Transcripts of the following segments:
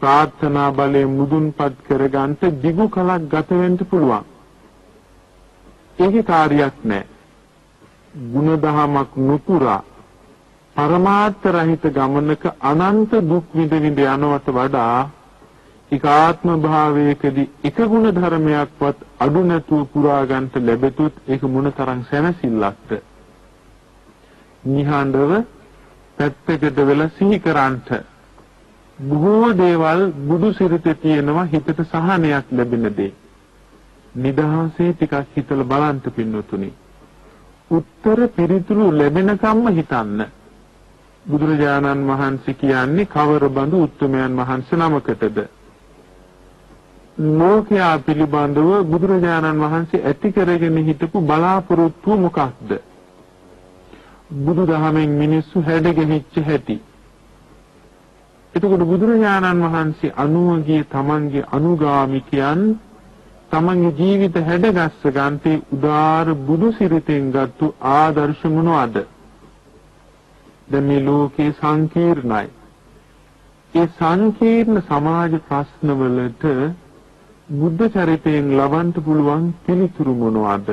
ප්‍රාර්ථනා බලය මුදුන්පත් කරගන්න දිගු කලක් ගත වෙන්න පුළුවන්. ඒකේ කාර්යයක් නැහැ. ಗುಣදහමක් නුපුරා පරමාර්ථ රහිත ගමනක අනන්ත දුක් විඳ විඳ යනවට වඩා ඒකාත්ම භාවයකදී එක ගුණ ධර්මයක්වත් අඩු නැතුව පුරා ගන්නට ලැබෙතුත් ඒක මොනතරම් සැනසෙල්ලක්ද නිහඬව පැත්තකට වෙලා සිහි කරන්ට බොහෝ දේවල් බුදු සිරිතේ තියෙනවා හිතට සහනයක් ලැබෙන දේ. නිදහසේ ටිකක් හිතලා බලන්න පින්නතුනි. උත්තර පිළිතුරු ලැබෙනකම්ම හිතන්න. බුදුරජාණන් වහන්සේ කියන්නේ කවර බඳු උත්තමයන් වහන්සේ නමකටද? ලෝකයා පිළිබඳව බුදුරජාණන් වහන්සේ ඇති කරගෙන හිටපු බලාපොරොත්තුව මොකක්ද? බුදුදහමෙන් මිනිස්සු හැඩගෙනිච්ච හැටි. එතකොට බුදුරජාණන් වහන්සේ අනුවගේ තමන්ගේ අනුගාමිකයන් තමන්ගේ ජීවිත හැඩගස්ස ගන්තේ උදාර බුදු සිරිතෙන් ගත්තු ආදර්ශ මොනවද? දැන් මේ ලෝකේ සංකීර්ණයි. ඒ සංකීර්ණ සමාජ ප්‍රශ්නවලට බුද්ධ චරිතයෙන් ලබන්න පුළුවන් පිළිතුරු මොනවද?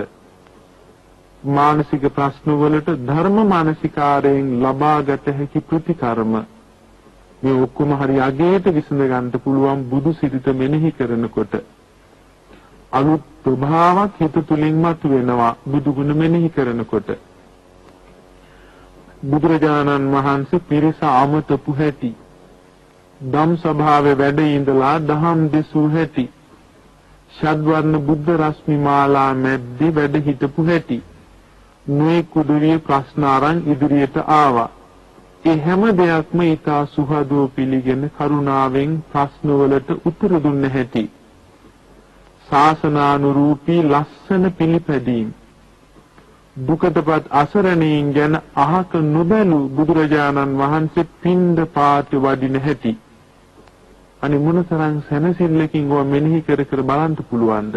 මානසික ප්‍රශ්නවලට ධර්ම මානසිකාරයෙන් ලබාගත හැකි ප්‍රතිකර්ම මේ ඔක්කොම හරි අගේට විසඳ ගන්න පුළුවන් බුදු සිරිත මෙනෙහි කරනකොට. අලුත් ප්‍රභාවක් හිත තුලින් මතුවෙනවා බුදු ගුණ මෙනෙහි කරනකොට. බුදුරජාණන් වහන්සේ පිරිස අමතපු හැටි. ධම් සභාවේ වැඩ ඉඳලා දහම් දෙසූ හැටි. ෂඩ්වර්ණ බුද්ධ රශ්මි මාලා මැද්දේ වැඩ හිටපු හැටි. මේ කුදුරිය ප්‍රශ්න අරන් ඉදිරියට ආවා. ඒ හැම දෙයක්ම ඊතා සුහදව පිළිගෙන කරුණාවෙන් ප්‍රශ්නවලට උත්තර දුන්න හැටි. ශාසනානුරූපී ලස්සන පිළිපැදීම්. දුකටපත් අසරණයින් ගැන අහක නොබැලු බුදුරජාණන් වහන්සේ පින්ඳ පාත වඩින හැටි. අනි මොනතරම් සැනසෙල්ලකින් ඔය මෙනෙහි කර කර බලන්න පුළුවන්ද?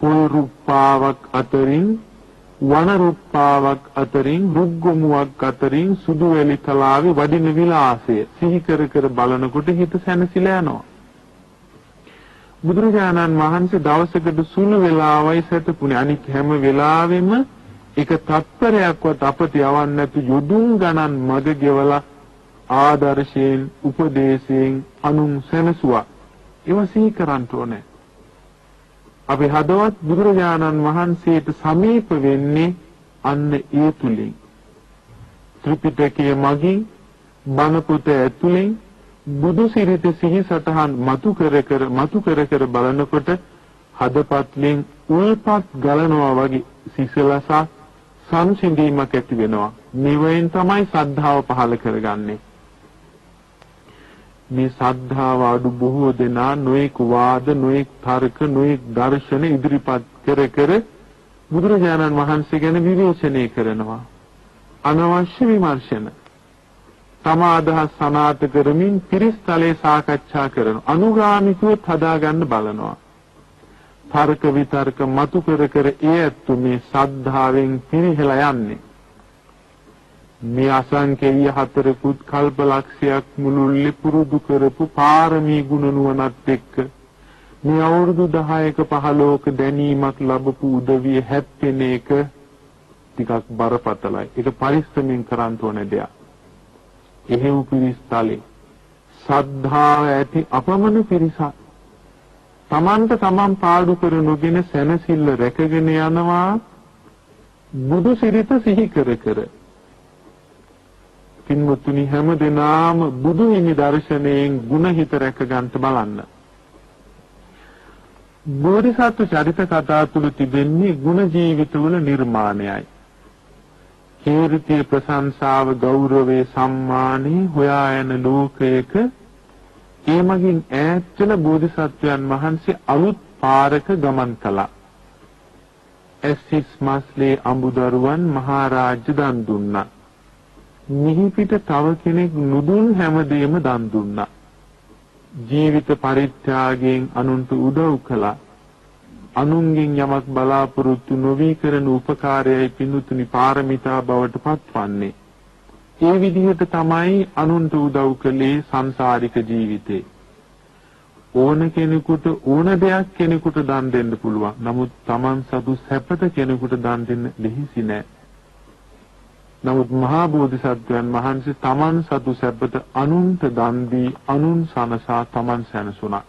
පොල් රුප්පාවක් අතරින් වන රුප්පාවක් අතරින් රුග්ගමුවක් අතරින් සුදු වැලි තලාවේ වඩින විලාසය සිහි කර කර බලනකොට හිත සැනසීලා යනවා. බුදුරජාණන් වහන්සේ දවසකට සුළු වෙලාවයි සැතපුණේ. අනික හැම වෙලාවෙම එක තත්පරයක්වත් අපට යවන්න නැතු යොදුන් ගණන් මග ගෙවලා ආදර්ශයෙන් උපදේශයෙන් අනුන් සැනසුවා. ඒව සිහි කරන්න ඕනේ. අපි හදවත් බුදුරජාණන් වහන්සේට සමීප වෙන්නේ අන්න ඒ තුලින් ත්‍රිපිටකයේ මගින් බණ පොත ඇතුලෙන් බුදු සිරිත සිහි සතහන් මතු කර කර මතු කර කර බලනකොට හදපත්ලෙන් උල්පත් ගලනවා වගේ සිසලසක් සංසිඳීමක් ඇති වෙනවා. නිවෙන් තමයි සද්ධාව පහළ කරගන්නේ. මේ සද්ධාව අඩු බොහෝ දෙනා නොඑක් වාද නොඑක් තර්ක නොඑක් දර්ශන ඉදිරිපත් කර කර බුදුරජාණන් වහන්සේ ගැන විවේචනය කරනවා. අනවශ්‍ය විමර්ශන තම අදහස් සනාත කරමින් පිරිස්තලේ සාකච්ඡා කරන අනුගාමිකව හදාගන්න බලනවා. තර්ක විතර්ක මතු කර කර ඒ ඇත්තු මේ සද්ධාවෙන් පිරිහෙලා යන්නේ. මේ අසංකේය හතරකුත් කල්පලක්ෂයක් මුළුල්ලේ පුරුදු කරපු පාරමී ගුණ නුවණත් එක්ක මේ අවුරුදු 10ක 15ක දැනීමක් ලැබපු උදවිය හැප්පෙන එක ටිකක් බරපතලයි. ඒක පරිස්සමින් කරන්න ඕන දෙයක්. එහෙව් පිරිස්තලේ සද්ධාව ඇති අපමණ පිරිසක් තමන්ට තමන් පාඩු කර නොගෙන සැනසෙල්ල රැකගෙන යනවා බුදු සිරිත සිහි කර කර පින්වත්නි හැම දිනාම බුදු හිමි දර්ශනයෙන් ಗುಣ හිත රැක ගන්නට බලන්න බෝධිසත්ව චරිත කතා තුල තිබෙන්නේ ಗುಣ ජීවිතවල නිර්මාණයයි කීර්තිය ප්‍රශංසාව ගෞරවේ සම්මානේ හොයා යන ලෝකයක ඒ මගින් ඈත්වල බෝධිසත්වයන් වහන්සේ අලුත් පාරක ගමන් කළා. එස්සිස් මාස්ලේ අඹදරුවන් මහරජා දන් දුන්නා. මිහි පිට තව කෙනෙක් නුදුන් හැමදේම දන් දුන්නා. ජීවිත පරිත්‍යාගයෙන් අනුන්ට උදව් කළා. අනුන්ගෙන් යමක් බලාපොරොත්තු නොවි කරන උපකාරයයි පිණුතුනි පාරමිතා බවට පත්වන්නේ. ඒ විදිහට තමයි අනුන්ට උදව් කළේ සංසාරික ජීවිතේ. ඕන කෙනෙකුට ඕන දෙයක් කෙනෙකුට දන් දෙන්න පුළුවන්. නමුත් Taman සතු සැපත කෙනෙකුට දන් දෙන්න දෙහිසි නෑ. නමුත් මහා බෝධිසත්වයන් වහන්සේ Taman සතු සැපත අනුන්ට දන් දී අනුන් සනසා Taman සැනසුණා.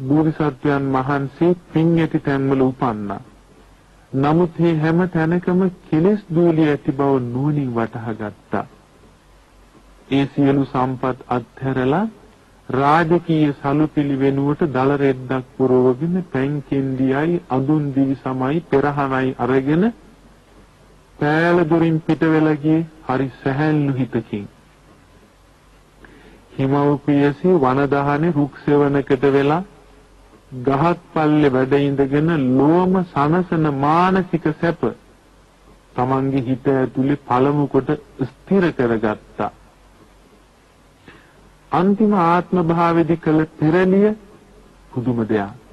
බෝධිසත්වයන් වහන්සේ පින් ඇති තැන්වල උපන්නා. නමුත් මේ හැම තැනකම කෙලෙස් දූලිය ඇති බව නුවණින් වටහා ගත්තා. ඒ සියලු සම්පත් අත්හැරලා රාජකීය සලුපිලි වෙනුවට දල රෙද්දක් පුරවගෙන පැන් කෙන්ඩියයි අඳුන් දිවි සමයි පෙරහනයි අරගෙන පෑල දොරින් පිට වෙලා ගියේ හරි සැහැල්ලු හිතකින් හිමව්පියසි වනදහනේ රුක් සෙවණකට වෙලා ගහක් පල්ලේ වැඩ ඉඳගෙන ලෝම සනසන මානසික සැප තමන්ගේ හිත ඇතුලේ පළමු කොට ස්ථිර කරගත්තා අන්තිම ආත්ම භාවෙදි කළ පෙරලිය පුදුම දෙයක්.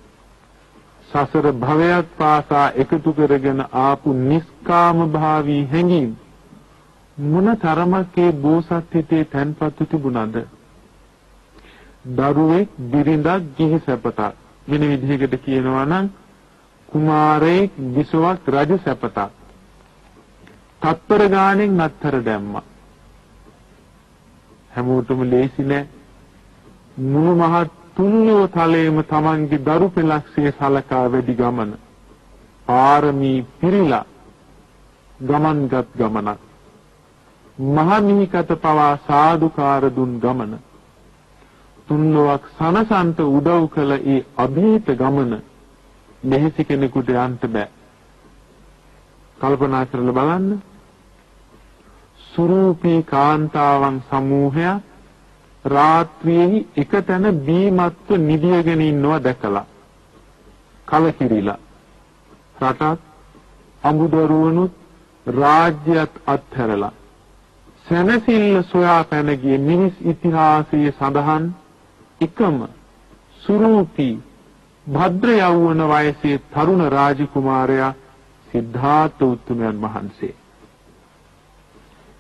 සසර භවයක් පාසා එකතු කරගෙන ආපු නිස්කාම භාවී හැඟීම් මොන තරමක් ඒ බෝසත් හිතේ තැන්පත්ව තිබුණද? දරුවෙක් බිරිඳක් ගිහි සැපතක් වෙන විදිහකට කියනවා නම් කුමාරයෙක් විසවක් රජ සැපතක් තත්පර ගානෙන් නත්තර දැම්මා හැමෝටම ලේසි නෑ. මුළු මහත් තුන්ලෝ තලයේම Tamange දරු පෙලක්සේ සලකා වැඩි ගමන. පාරමී පිරීලා ගමන්ගත් ගමනක්. මහමිහිකත පවා සාදුකාර දුන් ගමන. තුන්ලොවක් සනසන්ත උදව් කළ ඒ අභීත ගමන මෙහෙසි කෙනෙකුට යන්න බෑ. කල්පනා කරලා බලන්න. සුරූපී කාන්තාවන් සමූහයක් රාත්‍රියේ එකතැන බීමත්ව නිදියගෙන ඉන්නවා දැකලා. කලකිරිලා. රටත් අමුදරුවනුත් රාජ්‍යත් අත්හැරලා. සැනසෙල්ල සොයා පැන ගිය මිනිස් ඉතිහාසයේ සඳහන් එකම සුරූපී භද්‍ර යෞවන වයසේ තරුණ රාජකුමාරයා සිද්ධාර්ථ උත්තමයන් වහන්සේ.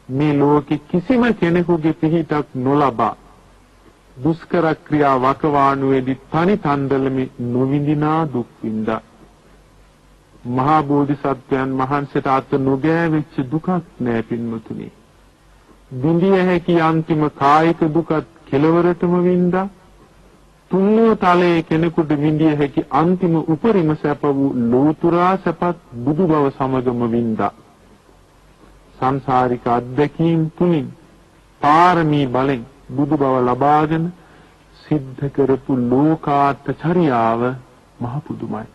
මේ ලෝකෙ කිසිම කෙනෙකුගේ පිහිටක් නොලබා දුෂ්කර ක්‍රියා වකවානුවේදී තනි තන්දලමි නොවිඳිනා දුක් විඳා. මහා බෝධිසත්වයන් වහන්සේට අත නොගෑවෙච්ච දුකක් නෑ පින්වතුනි. විඳිය හැකි අන්තිම කායික දුකත් කෙලවරටම විඳා. තුන්ව තලයේ කෙනෙකුට විඳිය හැකි අන්තිම උපරිම සැප වූ ලෝතුරා සැපත් බුදු බව සමගම විඳා. සංසාරික අත්දැකීම් තුලින් පාරමී බලෙන් බුදු බව ලබාගෙන සිද්ධ කරපු ලෝකාර්ථ චර්යාව මහ පුදුමයි.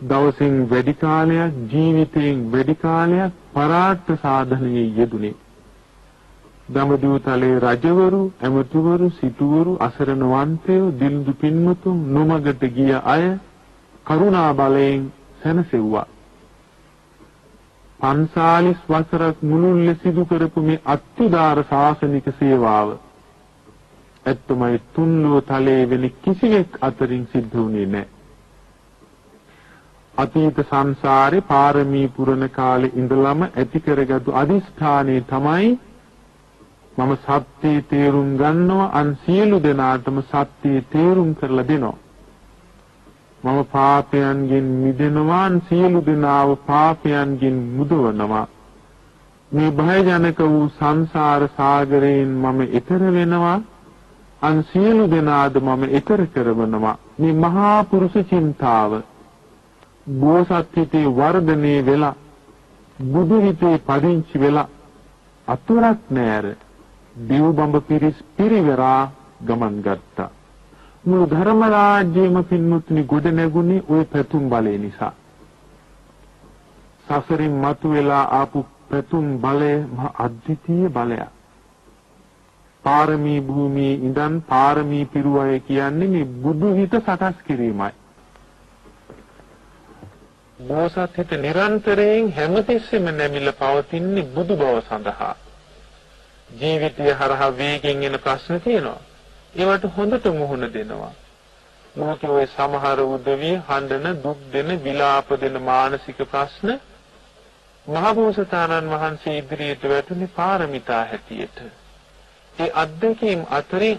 දවසින් වැඩි කාලයක් ජීවිතයෙන් වැඩි කාලයක් පරාර්ථ සාධනයේ යෙදුනේ. දඹදිව තලේ රජවරු, ඇමතිවරු, සිටුවරු, අසරණ වන්තයෝ, දිල්දු පින්වතුන් නොමගට ගිය අය කරුණා බලයෙන් සැනසෙව්වා. 45 වසරක් මුළුල්ලේ සිදු කරපු මේ අත්‍යදාර ශාසනික සේවාව ඇත්තමයි තුන්ලෝ තලයේ වෙන කිසිවෙක් අතරින් සිද්ධ වුණේ නැහැ. අතීත සංසාරේ පාරමී පුරන කාලේ ඉඳලම ඇති කරගත්තු අදිෂ්ඨානේ තමයි මම සත්‍යයේ තේරුම් ගන්නවා අන් සියලු දෙනාටම සත්‍යයේ තේරුම් කරලා දෙනවා. මම පාපයන්ගෙන් මිදෙනවා සියලු දෙනාව පාපයන්ගෙන් මුදවනවා. මේ භයජනක වූ සංසාර සාගරයෙන් මම ඈතර වෙනවා. අන් සියලු දෙනාද මම ඈතර කරවනවා. මේ මහා පුරුෂ චින්තාව බෝසත් හිතේ වර්ධනය වෙලා බුදු හිතේ පදිංචි වෙලා අතුරක් නෑර දිව් බඹ පිරිස් පිරිවරා ගමන් ගත්තා. මුළු ධර්ම රාජ්‍යෙම පින්මුත්නි ගොඩ නැගුණේ ওই පැතුම් බලය නිසා. සසරින් මතුවලා ආපු පැතුම් බලය මහ අද්විතීය බලයක්. පාරමී භූමියේ ඉඳන් පාරමී පිරුවය කියන්නේ මේ බුදු හිත සකස් කිරීමයි. බෝසත් හිත නිරන්තරයෙන් හැමතිස්සෙම නැමිලා පවතින්නේ බුදු බව සඳහා. ජීවිතය හරහා වේගෙන් එන ප්‍රශ්න තියෙනවා. ඒවට හොඳට මුහුණ දෙනවා. මොකද ඔය සමහර උදවිය හඬන දුක් දෙන විලාප දෙන මානසික ප්‍රශ්න මහබෝසතාණන් වහන්සේ ඉදිරියට වැටුනේ පාරමිතා හැටියට. ඒ අත්දැකීම් අතරින්